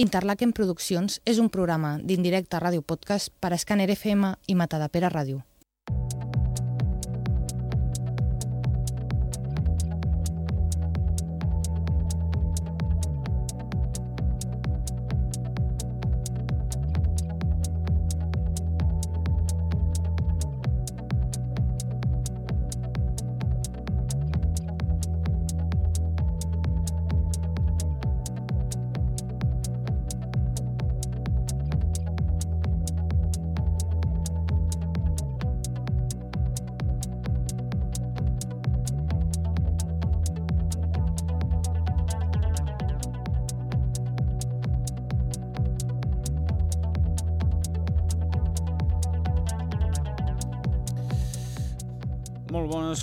Interlaken Produccions és un programa d'indirecte ràdio podcast per a Scanner FM i Matadepera Ràdio.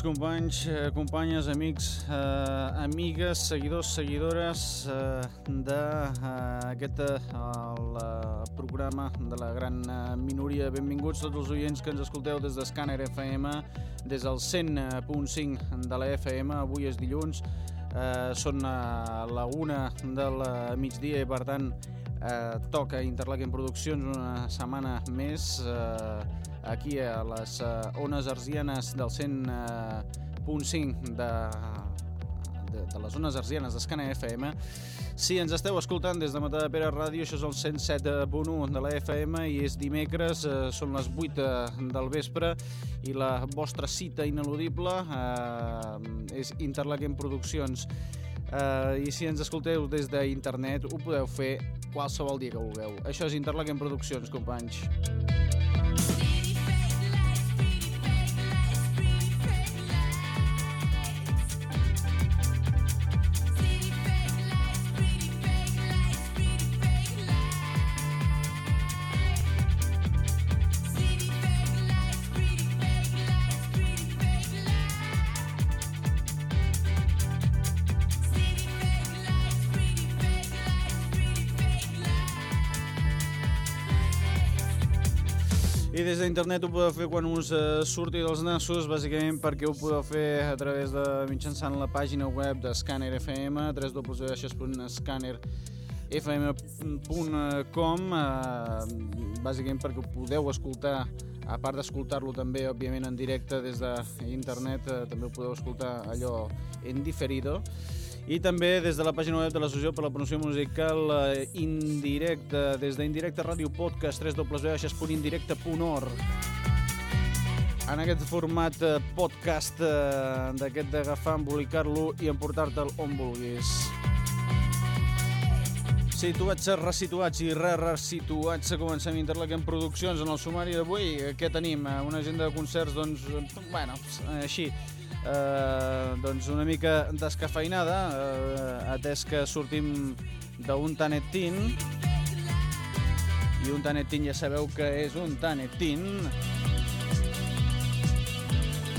Companys, eh, companyes, amics, eh, amigues, seguidors, seguidores eh, d'aquest eh, el eh, programa de la gran eh, minoria. Benvinguts tots els oients que ens escolteu des d'Escàner FM, des del 100.5 de la FM. Avui és dilluns, eh, són a la una del migdia i per tant eh, toca Interlaken Produccions una setmana més eh, aquí a les uh, ones arsianes del 100.5 de, de, de les zones arsianes d'Escana FM. Si ens esteu escoltant des de Matà de Pere Ràdio, això és el 107.1 de la FM i és dimecres, eh, són les 8 del vespre i la vostra cita ineludible eh, és Interlaken Produccions. Uh, I si ens escolteu des d'internet, ho podeu fer qualsevol dia que vulgueu. Això és Interlaken Produccions, companys. D'internet ho podeu fer quan us eh, surti dels nassos, bàsicament perquè ho podeu fer a través de mitjançant la pàgina web de Scanner FM, www.scannerfm.com, eh, bàsicament perquè ho podeu escoltar, a part d'escoltar-lo també, òbviament, en directe des d'internet, eh, també ho podeu escoltar allò en diferido, i també des de la pàgina web de l'Associació per la Promoció Musical eh, Indirecta, des d'Indirecte Ràdio Podcast, www.indirecte.org. En aquest format eh, podcast eh, d'aquest d'agafar, embolicar-lo i emportar-te'l on vulguis. Situats, resituats i re-resituats, comencem Interlaken Produccions en el sumari d'avui. Què tenim? Eh, Una agenda de concerts, doncs, bueno, així, eh, doncs una mica descafeinada, eh, atès que sortim d'un tanetin, i un tanetin ja sabeu que és un tanetin,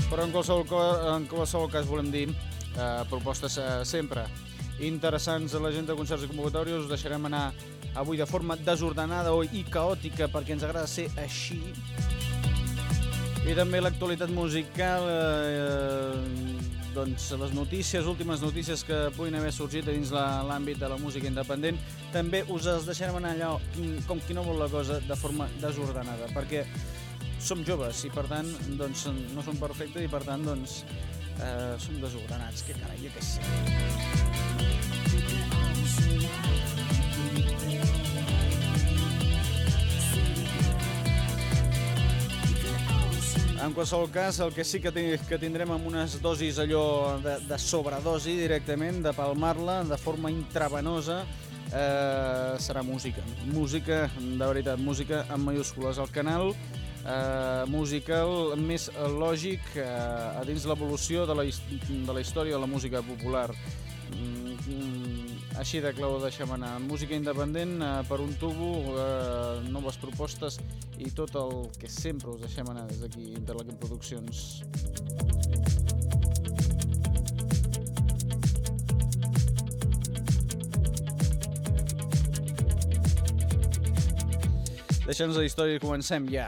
però en qualsevol, en qualsevol cas volem dir eh, propostes eh, sempre interessants a l'agenda de concerts i convocatòries, us deixarem anar avui de forma desordenada i caòtica perquè ens agrada ser així, i també l'actualitat musical, eh, doncs les notícies, últimes notícies que puguin haver sorgit dins l'àmbit de la música independent, també us els deixarem anar allà com qui no vol la cosa de forma desordenada, perquè som joves i per tant doncs, no som perfectes i per tant doncs, eh, som desordenats, que carai, que sí. En qualsevol cas, el que sí que, que tindrem amb unes dosis allò de, de sobredosi directament, de palmar-la de forma intravenosa, eh, serà música. Música, de veritat, música amb mayúscules. El canal eh, musical més lògic eh, a dins l'evolució de, la, de la història de la música popular. Mm, mm, així de clau ho deixem anar. Música independent eh, per un tubo, eh, noves propostes i tot el que sempre us deixem anar des d'aquí, Interlaken Produccions. Deixem-nos la història i comencem ja.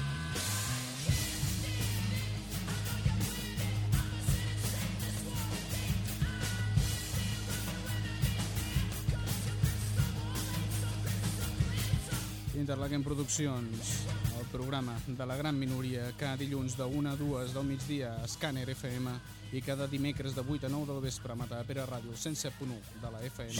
Interlaken Produccions, el programa de la gran minoria cada dilluns de 1 a 2 del migdia a Scanner FM i cada dimecres de 8 a 9 del vespre a Matapera Ràdio 107.1 de la FM.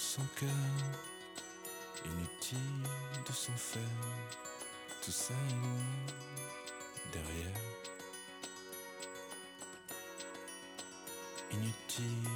son cœur, inutile de s'en faire, tout ça est loin derrière. Inutile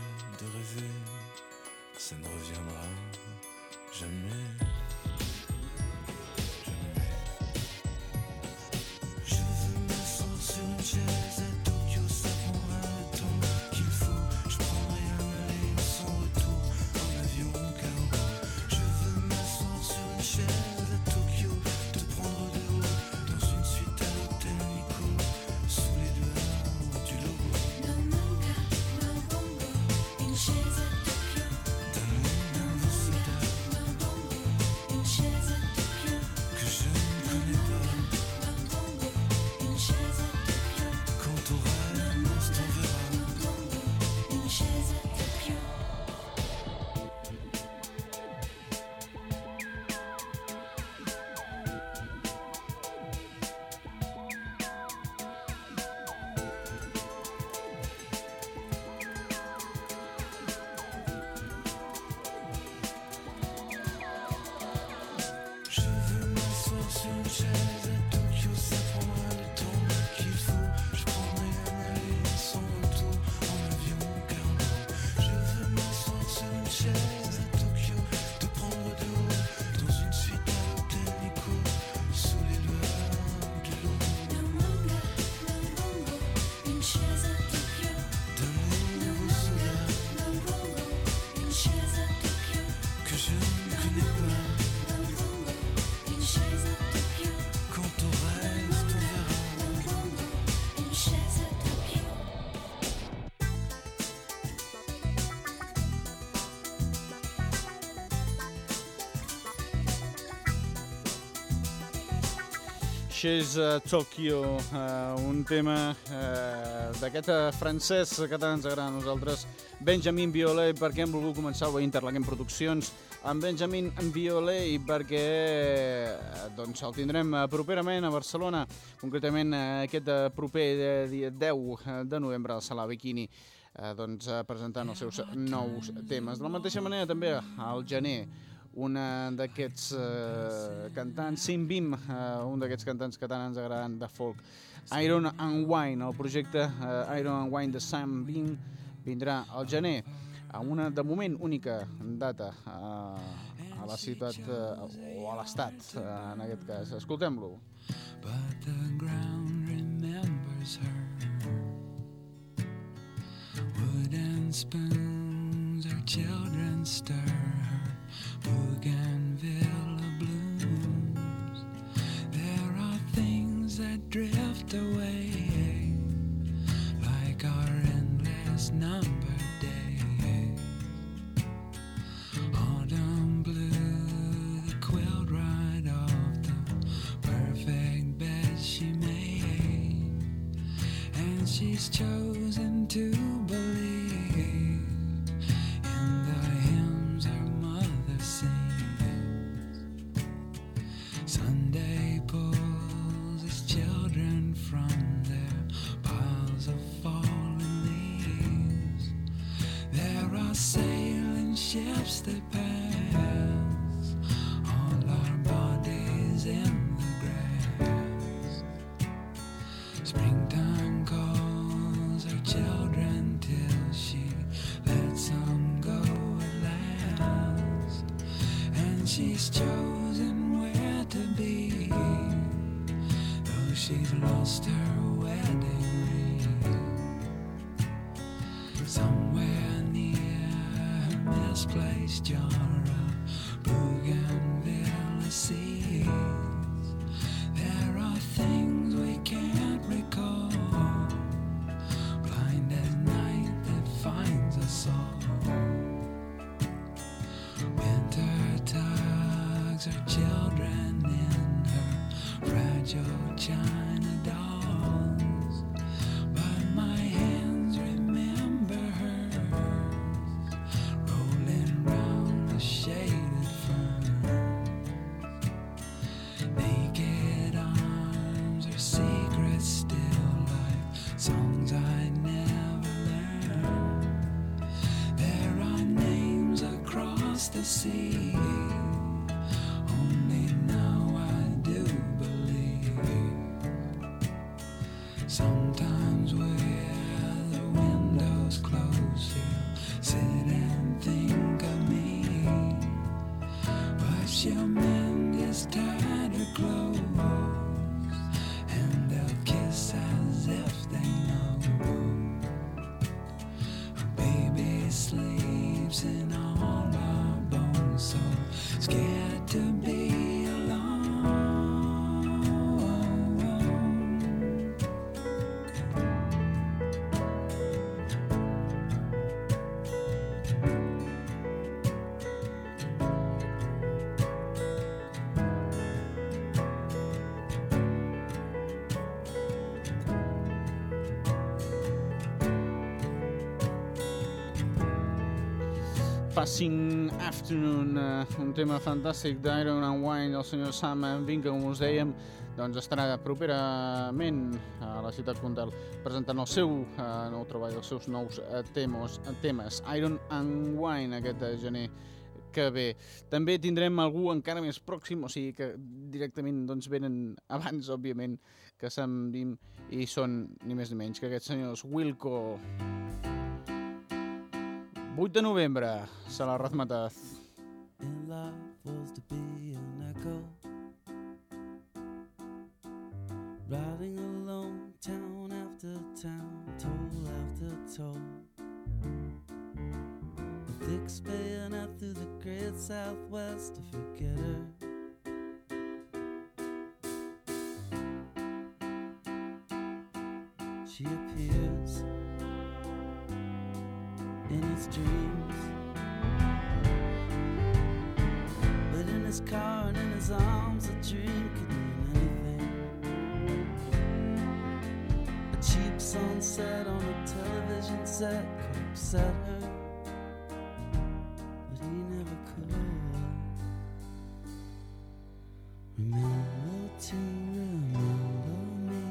Chase uh, Tokyo, uh, un tema uh, d'aquest uh, francès que tant ens agrada a nosaltres, Benjamin Violet, perquè hem volgut començar el Interlaquem Produccions amb Benjamin Violet perquè uh, doncs, el tindrem properament a Barcelona, concretament aquest proper dia 10 de novembre al Sala Bikini, uh, doncs, presentant els seus nous temes. De la mateixa manera també al gener una d'aquests eh, cantants, Sim Bim, eh, un d'aquests cantants que tant ens agraden de folk. Iron and Wine, el projecte eh, Iron and Wine de Sam Bim vindrà al gener a una, de moment, única data eh, a la ciutat eh, o a l'estat, eh, en aquest cas. Escoltem-lo. But the ground remembers her. Wooden spoons, her children stir she's chosen where to be, though she's lost her see. Passing Afternoon, eh, un tema fantàstic d'Iron and Wine del senyor Sam Vinca, com us dèiem, doncs estarà properament a la ciutat Condal presentant el seu eh, nou treball, els seus nous eh, temes, temes, Iron and Wine, aquest gener que ve. També tindrem algú encara més pròxim, o sigui que directament doncs, venen abans, òbviament, que Sam Bim i són ni més ni menys que aquests senyors Wilco. 8 de novembre, se life was to be an echo. Riding alone, town after town, toll after toll. A thick bayonet through the great southwest to forget her. A dream could mean anything. A cheap sunset on a television set could upset her. But he never could. Remember to remember me.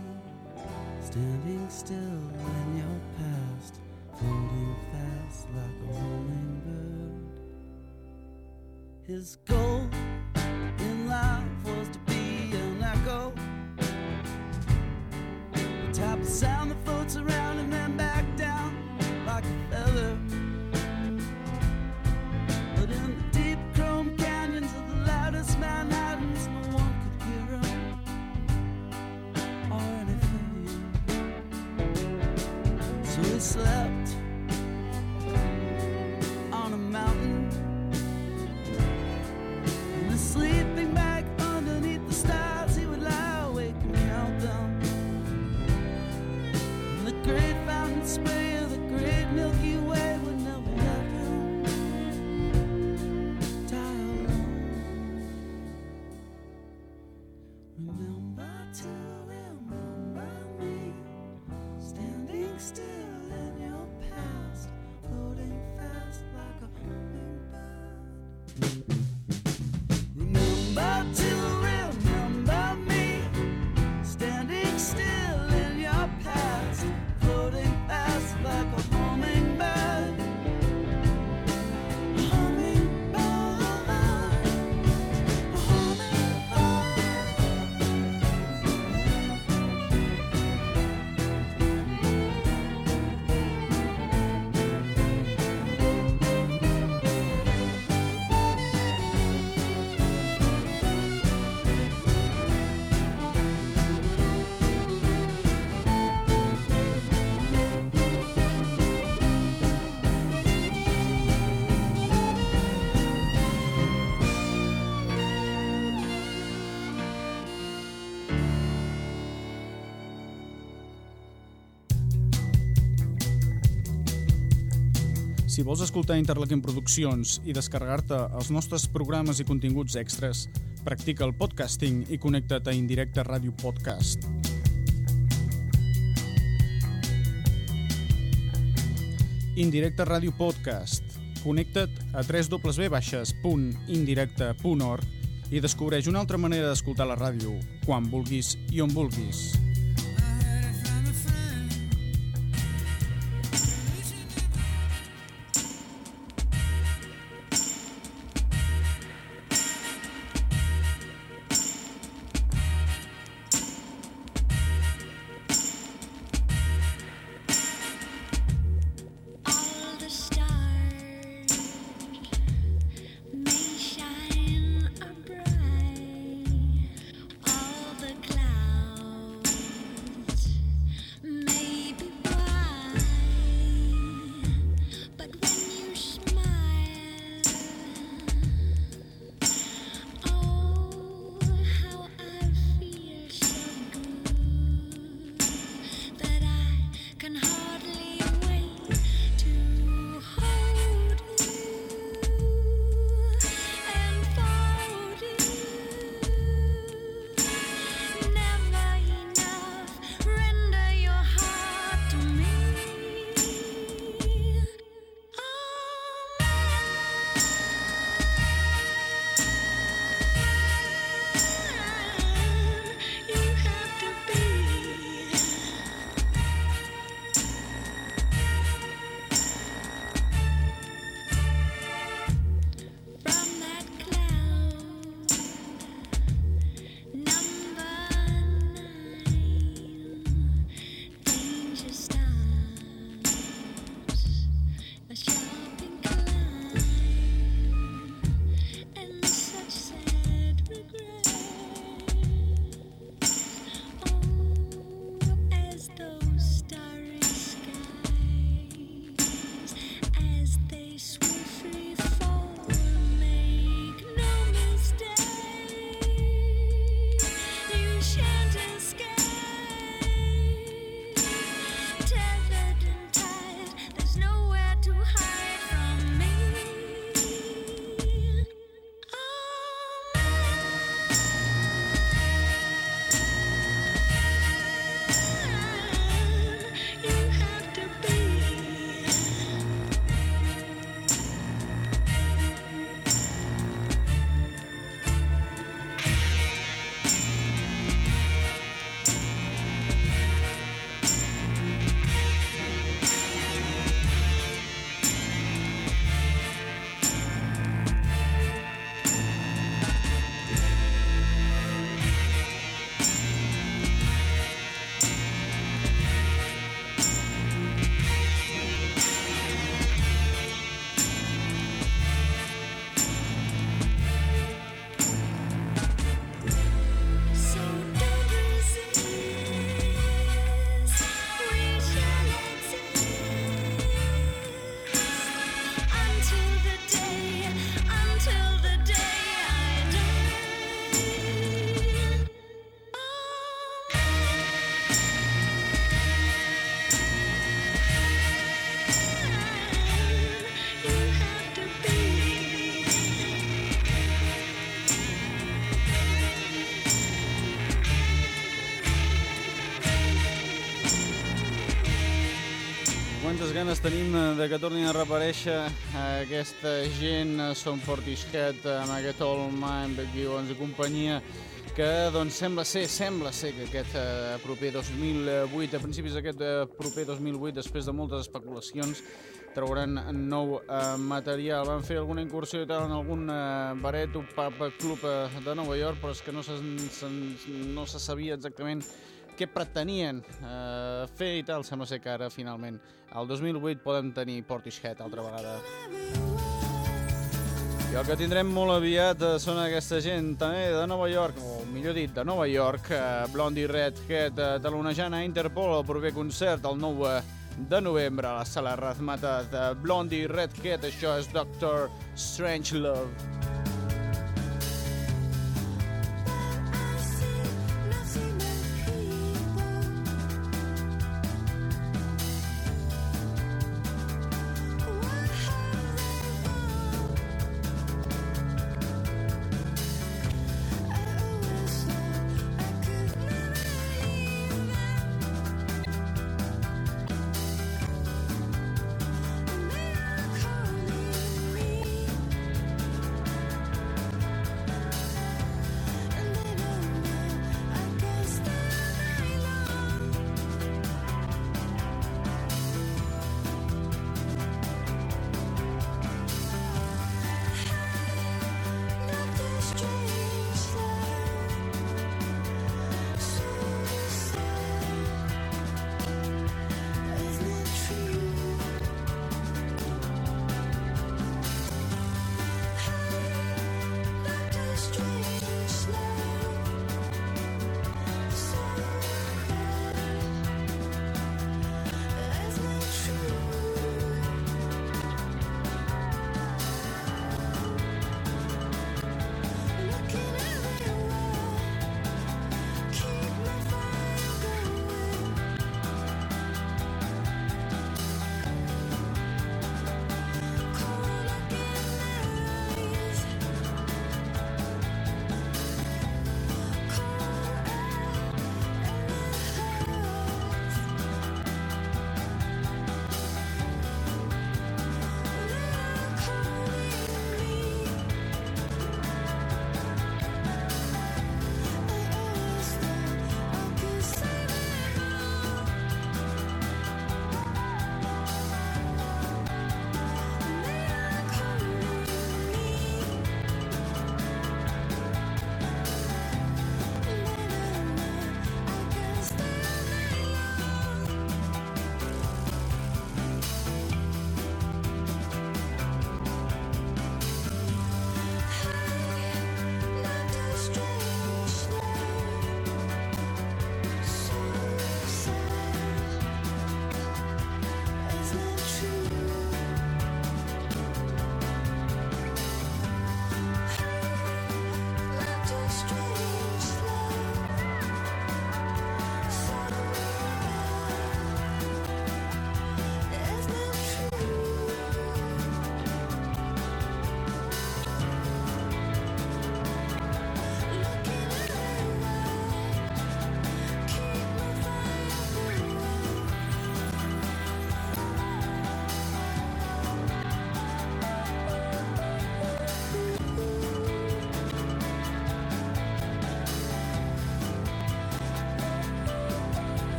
Standing still in your past. Floating fast like a rolling bird. His. Remember to remember me, standing still in your past, floating fast like a hummingbird. Si vols escoltar Interlaken Produccions i descarregar-te els nostres programes i continguts extras, practica el podcasting i connecta't a Indirecte Ràdio Podcast. Indirecte Ràdio Podcast. Connecta't a www.indirecte.org i descobreix una altra manera d'escoltar la ràdio, quan vulguis i on vulguis. Ganes tenim de que tornin a reaparèixer aquesta gent, som Portishead, amb aquest All Mine, Bad Gibbons i companyia, que doncs sembla ser, sembla ser que aquest eh, proper 2008, a principis d'aquest eh, proper 2008, després de moltes especulacions, trauran nou eh, material. Van fer alguna incursió i tal en algun eh, baret o pub club eh, de Nova York, però és que no se, se, no se sabia exactament què pretenien eh, fer i tal. Sembla ser que ara, finalment, al 2008 poden tenir Portishead altra vegada. I el que tindrem molt aviat eh, són aquesta gent també de Nova York, o millor dit, de Nova York, eh, Blondie Redhead, eh, talonejant a Interpol el proper concert el 9 de novembre a la sala Razmata de Blondie Redhead. Això és Doctor Strange Love.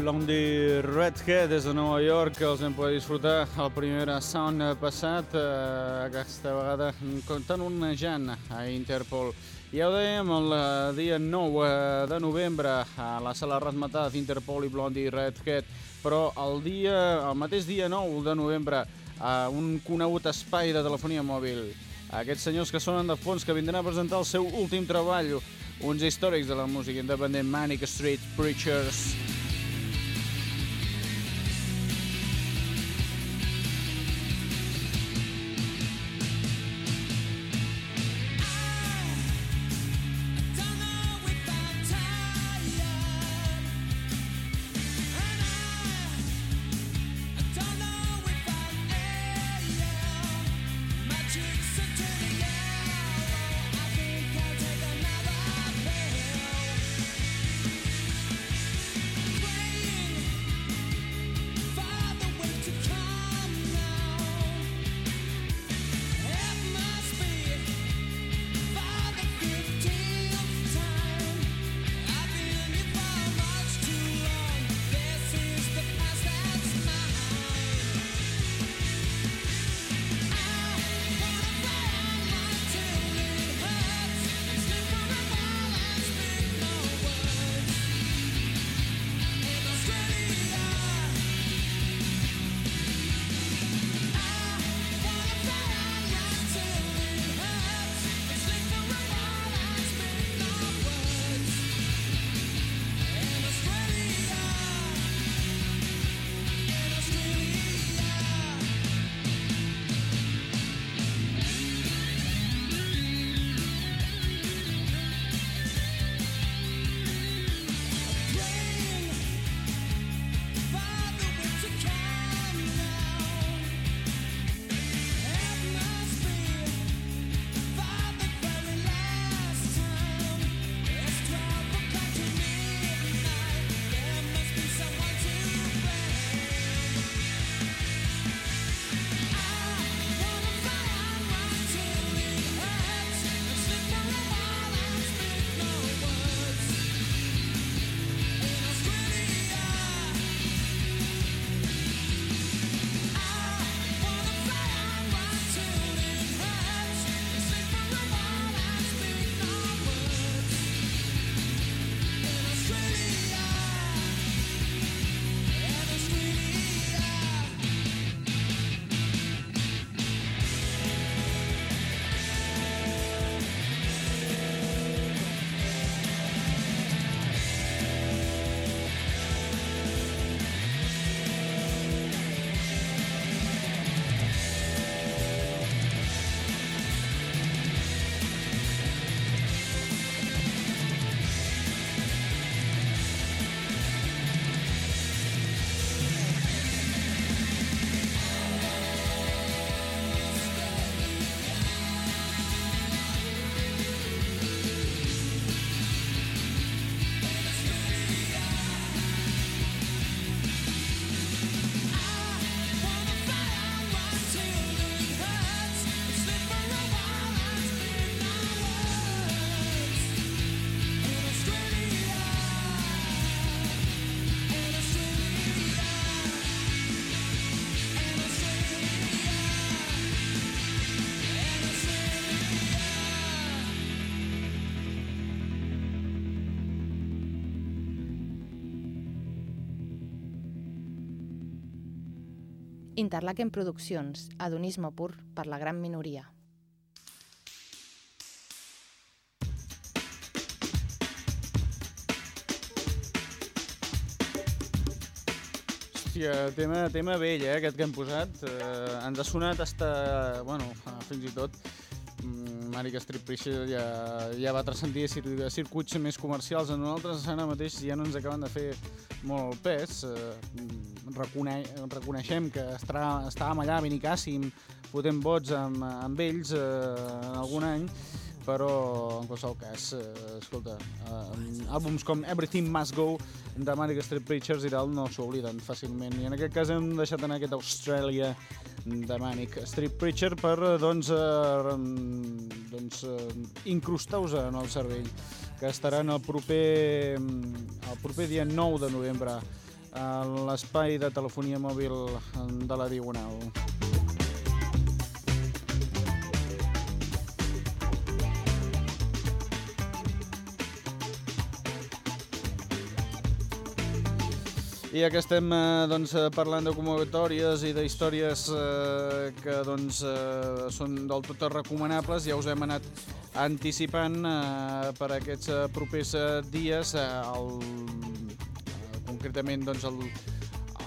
Blondie Redhead des de Nova York, els hem pogut disfrutar el primer sound passat, eh, aquesta vegada contant un Jan a Interpol. Ja ho dèiem, el eh, dia 9 eh, de novembre a la sala Razmataz, Interpol i Blondie Redhead, però el, dia, el mateix dia 9 de novembre a un conegut espai de telefonia mòbil. Aquests senyors que sonen de fons que vindran a presentar el seu últim treball, uns històrics de la música independent Manic Street Preachers. Interlaken Produccions, adonisme pur per la gran minoria. Hòstia, tema, tema vell, eh, aquest que hem posat. Eh, ens ha sonat hasta, bueno, fins i tot mm, Manic Street Preacher ja, ja va transcendir a cir- a circuits més comercials. A nosaltres ara mateix ja no ens acaben de fer molt el pes. Eh, recone reconeixem que estarà, estàvem allà, Benicàssim, fotent vots amb, amb ells eh, en algun any, però en qualsevol cas, eh, escolta, eh, àlbums com Everything Must Go de Manic Street Preachers i tal no s'obliden fàcilment i en aquest cas hem deixat anar aquest Austràlia de Manic Street Preacher per eh, doncs, eh, doncs eh, incrustar-vos en el cervell que estaran el proper, el proper dia 9 de novembre a l'espai de telefonia mòbil de la Diagonal. I ja que estem eh, doncs, eh, parlant de convocatòries i d'històries eh, que doncs, eh, són del tot recomanables, ja us hem anat anticipant eh, per aquests eh, propers eh, dies, eh, el, eh, concretament doncs, el,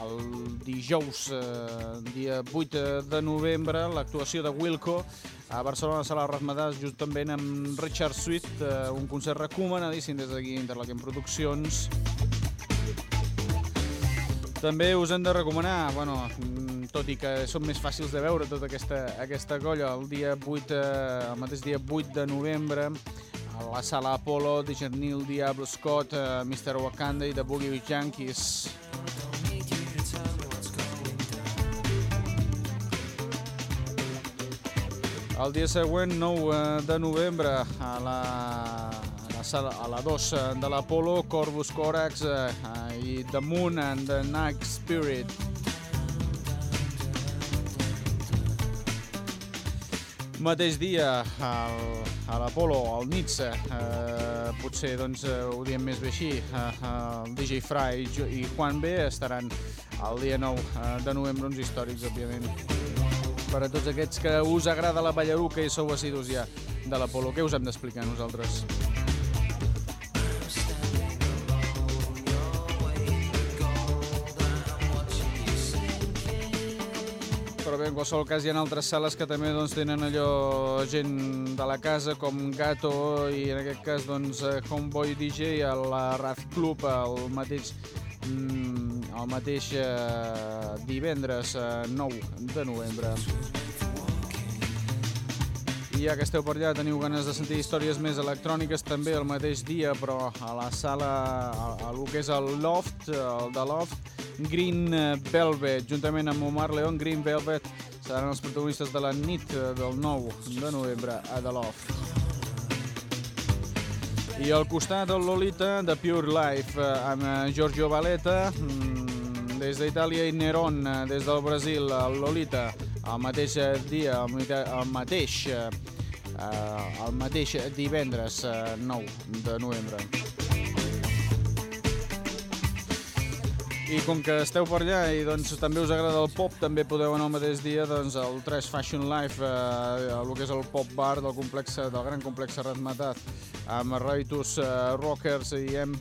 el dijous, eh, dia 8 de novembre, l'actuació de Wilco a Barcelona, a Sala Rasmadàs, justament amb Richard Swift, eh, un concert recomanadíssim des d'aquí, Interlaken Produccions. També us hem de recomanar, bueno, mm, tot i que són més fàcils de veure tota aquesta, aquesta colla, el dia 8, eh, el mateix dia 8 de novembre, a la sala Apollo, de Jernil, Diablo Scott, eh, Mr. Wakanda i The Boogie Junkies. El dia següent, 9 de novembre, a la, a la, sala, a la 2 de l'Apollo, Corvus Corax eh, i The Moon and the Night Spirit. Mateix dia, al, a l'Apollo, al Nitsa, eh, potser doncs, eh, ho diem més bé així, eh, el DJ Fry i, i Juan B estaran el dia 9 eh, de novembre, uns històrics, òbviament per a tots aquests que us agrada la ballaruca i sou assidus ja de l'Apolo. Què us hem d'explicar nosaltres? En qualsevol cas hi ha altres sales que també doncs, tenen allò gent de la casa com Gato i en aquest cas doncs, eh, Homeboy DJ a Raz Club el mateix mm, el mateix eh, divendres eh, 9 de novembre. Ja que esteu per allà, teniu ganes de sentir històries més electròniques també el mateix dia, però a la sala, a, a que és el Loft, el de Loft, Green Velvet, juntament amb Omar León, Green Velvet seran els protagonistes de la nit del 9 de novembre a The Loft. I al costat el Lolita de Pure Life amb Giorgio Valeta mm, des d'Itàlia i Neron des del Brasil el Lolita el mateix eh, dia el, el mateix eh, eh, el mateix divendres eh, 9 de novembre. I com que esteu per allà i doncs també us agrada el pop, també podeu anar el mateix dia doncs, al Trash Fashion Life, eh, el que és el pop bar del complex del gran complex Ratmatat, amb Raitus eh, Rockers i M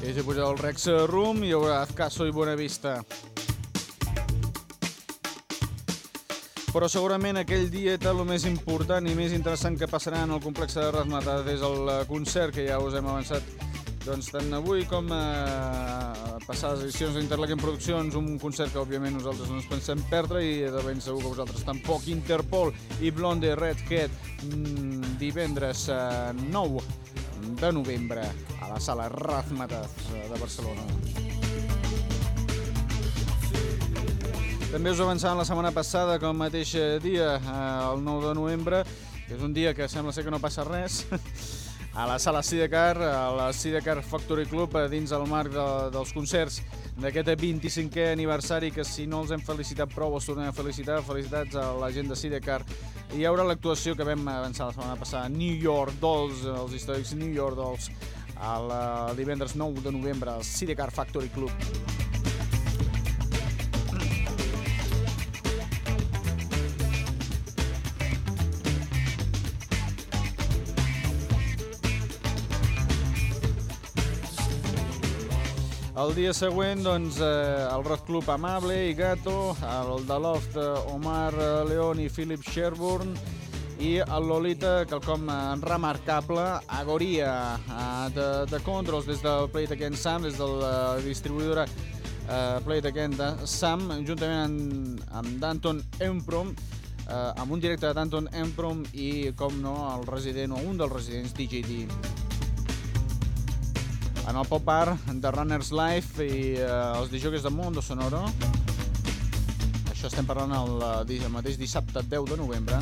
I si pugeu al Rex Room hi haurà Caso i Buena Vista. Però segurament aquell dia el més important i més interessant que passarà en el complex de Rasmatat és el eh, concert que ja us hem avançat doncs tant avui com eh, passades edicions d'Interlaken Produccions, un concert que òbviament nosaltres no ens pensem perdre i de ben segur que vosaltres tampoc. Interpol i Blonde Redhead mm, divendres eh, 9 de novembre a la sala Razmataz eh, de Barcelona. També us avançàvem la setmana passada que el mateix eh, dia, eh, el 9 de novembre, que és un dia que sembla ser que no passa res, a la sala Sidecar, a la Sidecar Factory Club, dins el marc de, dels concerts d'aquest 25è aniversari, que si no els hem felicitat prou, els tornem a felicitar. Felicitats a la gent de Sidecar. Hi haurà l'actuació que vam avançar la setmana passada, New York Dolls, els històrics New York Dolls, el divendres 9 de novembre al Sidecar Factory Club. El dia següent, doncs, eh, el Rock Club Amable i Gato, el de Loft eh, Omar eh, León i Philip Sherburne, i el Lolita, quelcom eh, remarcable, Agoria, eh, de, de Controls, des del Play Again Sam, des de la distribuïdora eh, Play Again de Sam, juntament amb, amb Danton Emprom, eh, amb un directe de Danton Emprom i, com no, el resident o un dels residents DJD en el pop bar de Runners Life i eh, els dijòquers de Mondo Sonoro. Això estem parlant el, eh, el mateix dissabte 10 de novembre.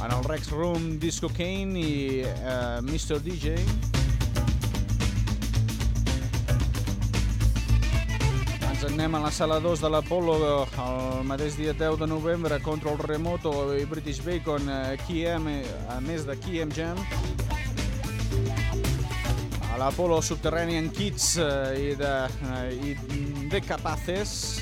En el Rex Room Disco Kane i eh, Mr. DJ. Ens anem a la sala 2 de l'Apollo el mateix dia 10 de novembre contra el Remoto i British Bacon, eh, KM, a més de KM Jam. l'Apollo Subterranean Kids eh, i de, eh, i de Capaces.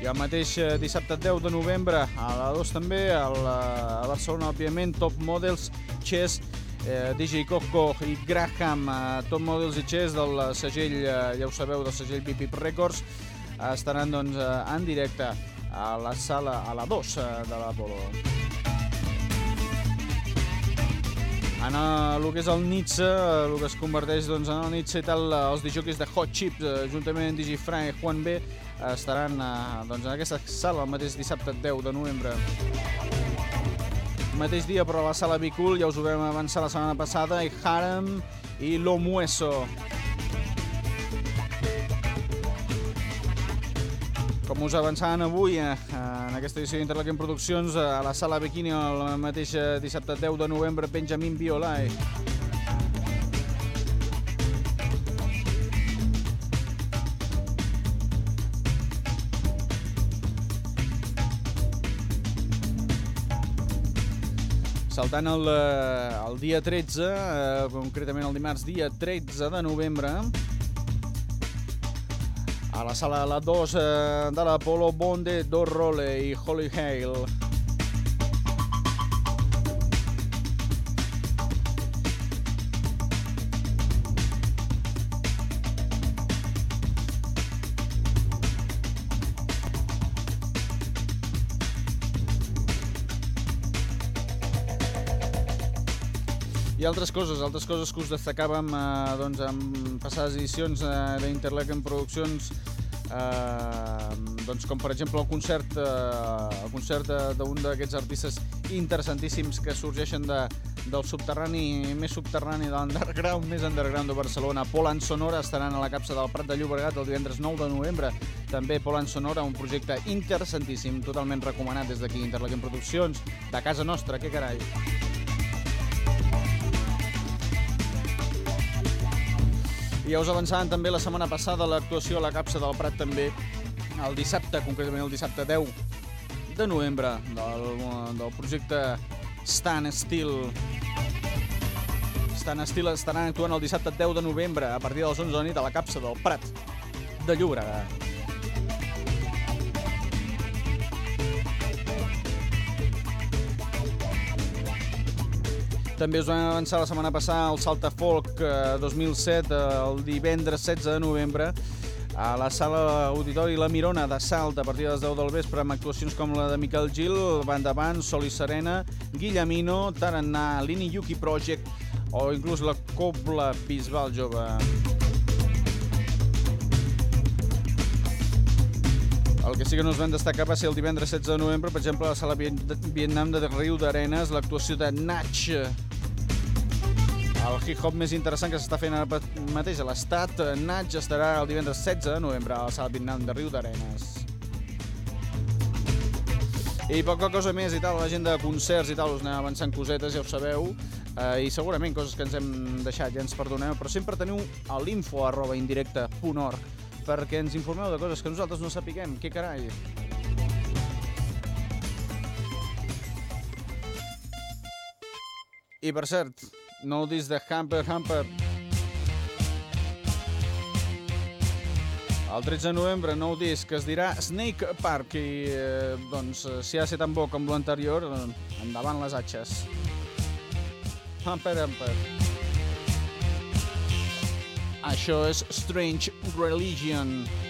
I el mateix eh, dissabte 10 de novembre, a la 2 també, al, a Barcelona, òbviament, Top Models, Chess, eh, DJ Coco i Graham, eh, Top Models i Chess del segell, eh, ja ho sabeu, del segell Bip Records, eh, estaran doncs, eh, en directe a la sala, a la 2 eh, de l'Apolo. En el, el que és el Nietzsche, eh, el que es converteix doncs, en el Nietzsche i tal, eh, els DJs de Hot Chips, eh, juntament amb DJ Frank i Juan B, eh, estaran eh, doncs, en aquesta sala el mateix dissabte 10 de novembre. Mateix dia, però a la sala Bicul, ja us ho vam avançar la setmana passada, i Harem i Lo Mueso. Com us avançaven avui, eh, en aquesta edició d'Interlaken Produccions, a la sala Bikini el mateix eh, dissabte 10 de novembre, Benjamin Biolay. Saltant el, eh, el dia 13, eh, concretament el dimarts dia 13 de novembre, a la sala La 2 eh, de l'Apollo Bonde, Dorrole i Holy Hail. Altres coses, altres coses que us destacàvem eh, doncs, en passades edicions eh, d'Interlequem Produccions, eh, doncs, com per exemple el concert, eh, el concert d'un d'aquests artistes interessantíssims que sorgeixen de, del subterrani, més subterrani, de l'underground, més underground de Barcelona. Poland Sonora estaran a la capsa del Prat de Llobregat el divendres 9 de novembre. També Poland Sonora, un projecte interessantíssim, totalment recomanat des d'aquí, Interlequem Produccions, de casa nostra, que carai. I ja us avançaven també la setmana passada l'actuació a la capsa del Prat també, el dissabte, concretament el dissabte 10 de novembre, del, del projecte Stan Still. Stan Still estaran actuant el dissabte 10 de novembre a partir de les 11 de nit a la capsa del Prat de Llobregat. També us vam avançar la setmana passada el Salta Folk eh, 2007, eh, el divendres 16 de novembre, a la sala auditori La Mirona de Salt a partir de les 10 del vespre amb actuacions com la de Miquel Gil, Banda Band, Sol i Serena, Guillemino, Tarannà, Lini Yuki Project o inclús la Cobla Bisbal Jove. El que sí que no us vam destacar va ser el divendres 16 de novembre, per exemple, a la sala Vietnam de Riu d'Arenes, l'actuació de Natch, el hip-hop més interessant que s'està fent ara mateix a l'estat. Natch estarà el divendres 16 de novembre a la sala Vietnam de Riu d'Arenes. I poca cosa més i tal, l'agenda de concerts i tal, us anem avançant cosetes, ja ho sabeu, eh, i segurament coses que ens hem deixat, ja ens perdoneu, però sempre teniu a l'info arroba indirecte.org perquè ens informeu de coses que nosaltres no sapiguem, què carai. I per cert, disc de Hamper Hamper. El 13 de novembre, nou disc, que es dirà Snake Park i, eh, doncs, eh, si ha de ser tan bo com l'anterior, eh, endavant les atxes. Hamper Hamper. Això és Strange Religion. What was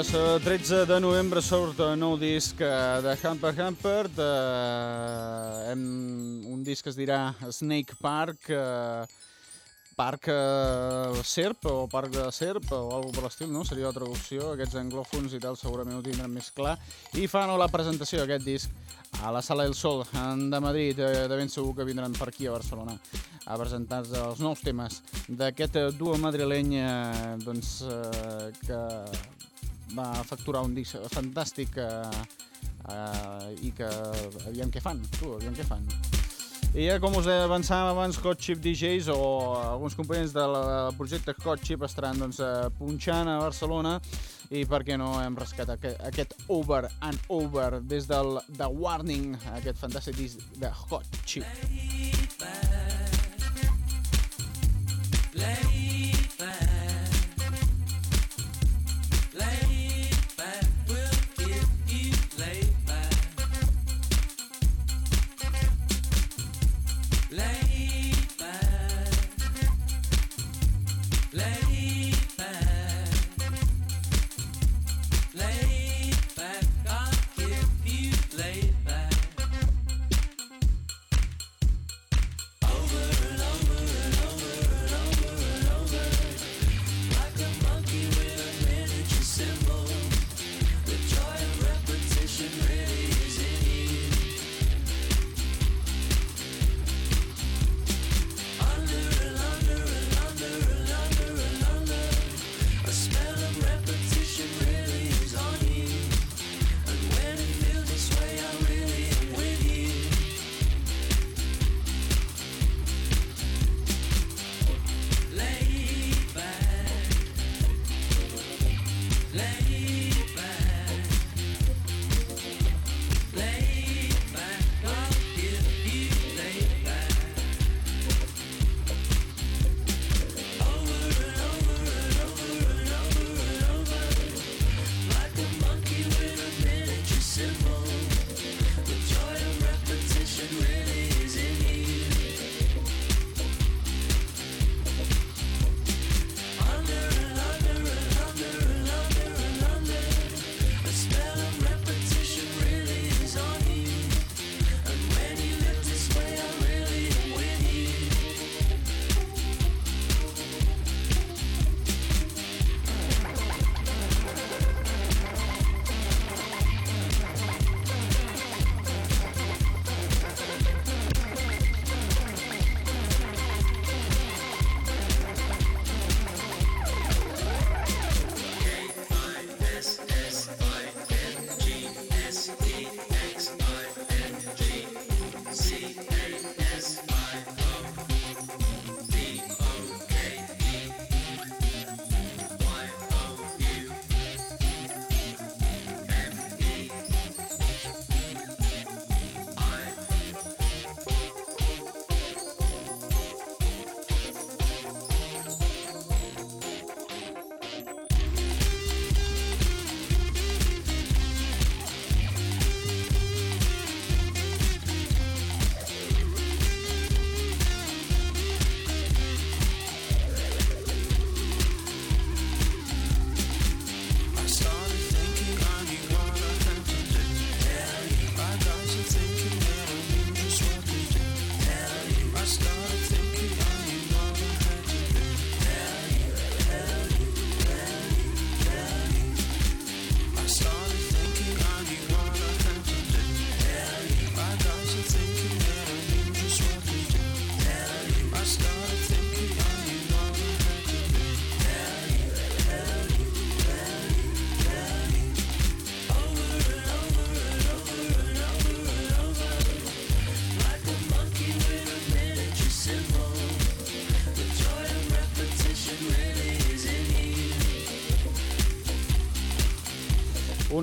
Ja és el 13 de novembre surt el nou disc eh, de Hamper Hamper, de, hem, un disc que es dirà Snake Park, eh, Parc eh, Serp o Parc de Serp o alguna per l'estil, no? Seria la traducció, aquests anglòfons i tal segurament ho tindran més clar. I fan la presentació d'aquest disc a la Sala del Sol de Madrid, eh, de ben segur que vindran per aquí a Barcelona a presentar els nous temes d'aquest duo madrileny eh, doncs, eh, que va facturar un disc fantàstic eh, eh, i que aviam què fan, tu, aviam què fan. I ja com us avançàvem abans, Hot Chip DJs o alguns components del projecte Hot Chip estaran doncs, eh, punxant a Barcelona i per què no hem rescat aquest, Over and Over des del The Warning, aquest fantàstic disc de Hot Chip. I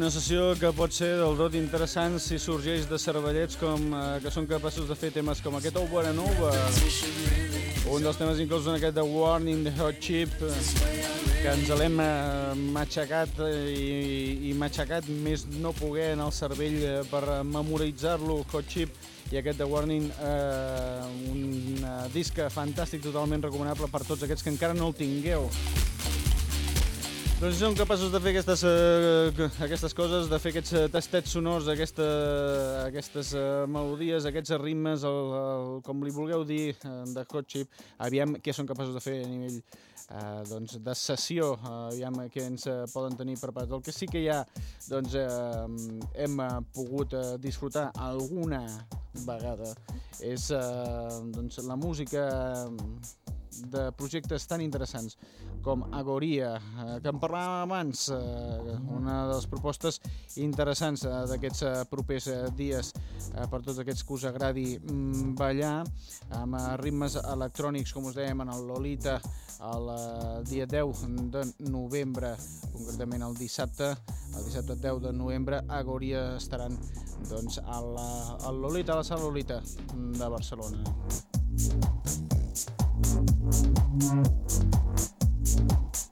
Una sessió que pot ser del tot interessant si sorgeix de cervellets com, eh, que són capaços de fer temes com aquest Over and Over. Un dels temes inclús en aquest The Warning, The Hot Chip, eh, que ens l'hem eh, matxacat eh, i, i matxacat més no poder en el cervell per memoritzar-lo, Hot Chip, i aquest The Warning, eh, un disc fantàstic, totalment recomanable per tots aquests que encara no el tingueu. Doncs són capaços de fer aquestes, uh, aquestes coses, de fer aquests uh, tastets sonors, aquesta, aquestes uh, melodies, aquests ritmes, el, el, com li vulgueu dir, uh, de hot chip, aviam què són capaços de fer a nivell uh, doncs, de sessió, uh, aviam què ens uh, poden tenir preparats. El que sí que ja doncs, uh, hem uh, pogut uh, disfrutar alguna vegada és uh, doncs, la música de projectes tan interessants com Agoria, eh, que en parlàvem abans, eh, una de les propostes interessants eh, d'aquests eh, propers eh, dies eh, per tots aquests que us agradi mm, ballar, amb eh, ritmes electrònics, com us dèiem, en el Lolita, el eh, dia 10 de novembre, concretament el dissabte, el dissabte 10 de novembre, Agoria estaran doncs, al, al Lolita, a la sala Lolita de Barcelona. Thank you.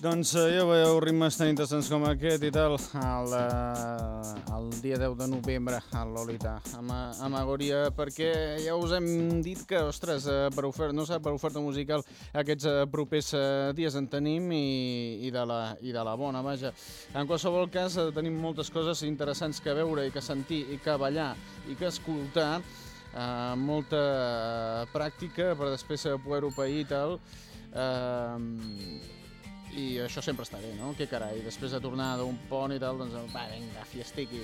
Doncs eh, ja veieu ritmes tan interessants com aquest i tal, el, eh, el dia 10 de novembre a Lolita, amb, amb Agoria, perquè ja us hem dit que, ostres, eh, per oferta, no sé, per oferta musical aquests propers dies en tenim i, i, de la, i de la bona, vaja. En qualsevol cas, tenim moltes coses interessants que veure i que sentir i que ballar i que escoltar, eh, molta pràctica per després poder-ho pair i tal, eh, i això sempre està bé, no? Que carai, després de tornar d'un pont i tal, doncs va, vinga, fiestiqui.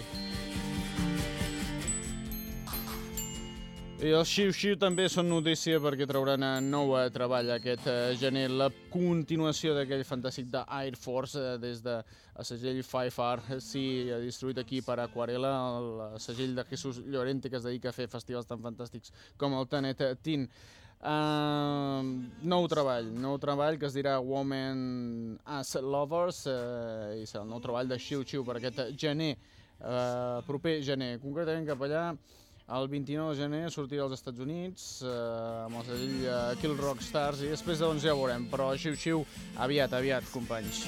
I els xiu-xiu també són notícia perquè trauran a nou a treball aquest eh, gener la continuació d'aquell fantàstic de Air Force eh, des de el segell 5R, sí, ha distribuït aquí per Aquarela, el segell de Jesús Llorente que es dedica a fer festivals tan fantàstics com el Tanet Teen. Uh, nou treball, nou treball que es dirà Women as Lovers uh, i serà el nou treball de Xiu Xiu per aquest gener, uh, proper gener, concretament cap allà el 29 de gener sortirà als Estats Units uh, amb el segell uh, Kill Rock Stars i després doncs ja ho veurem, però Xiu Xiu aviat, aviat, companys.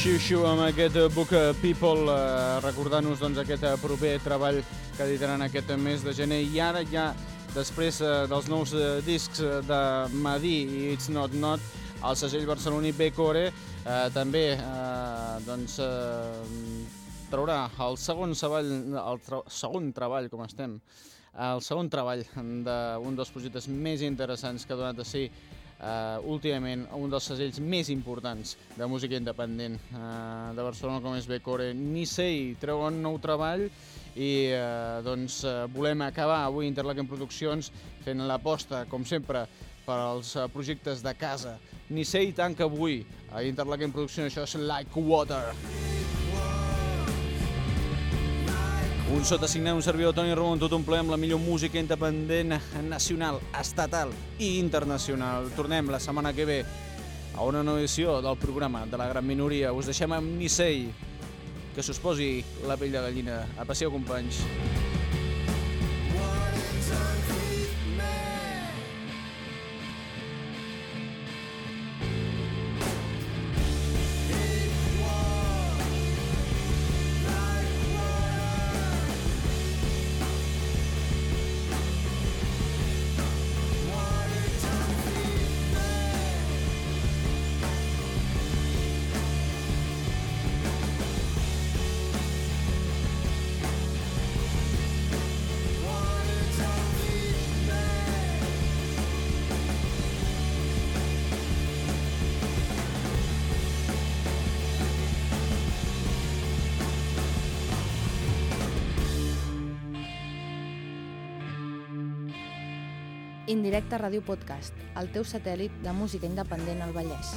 Xixu amb aquest Book People, eh, recordant-nos doncs, aquest eh, proper treball que editaran aquest mes de gener. I ara ja, després eh, dels nous eh, discs eh, de Madí i It's Not Not, el segell barceloní Becore eh, també eh, doncs, eh, traurà el segon, treball, el tra segon treball, com estem, el segon treball d'un dels projectes més interessants que ha donat a si uh, últimament un dels segells més importants de música independent uh, de Barcelona com és Becore. Nisei treuen nou treball i uh, doncs uh, volem acabar avui Interlaken Produccions fent l'aposta, com sempre, per als uh, projectes de casa. Nisei tanca avui a Interlaken Produccions, això és Like Water. Un sota signat, un servidor Toni Ramon, tot un ple amb la millor música independent nacional, estatal i internacional. Tornem la setmana que ve a una nova edició del programa de la gran minoria. Us deixem amb Nisei, que s'us posi la pell de gallina. A passeu, companys. Indirecte Ràdio Podcast, el teu satèl·lit de música independent al Vallès.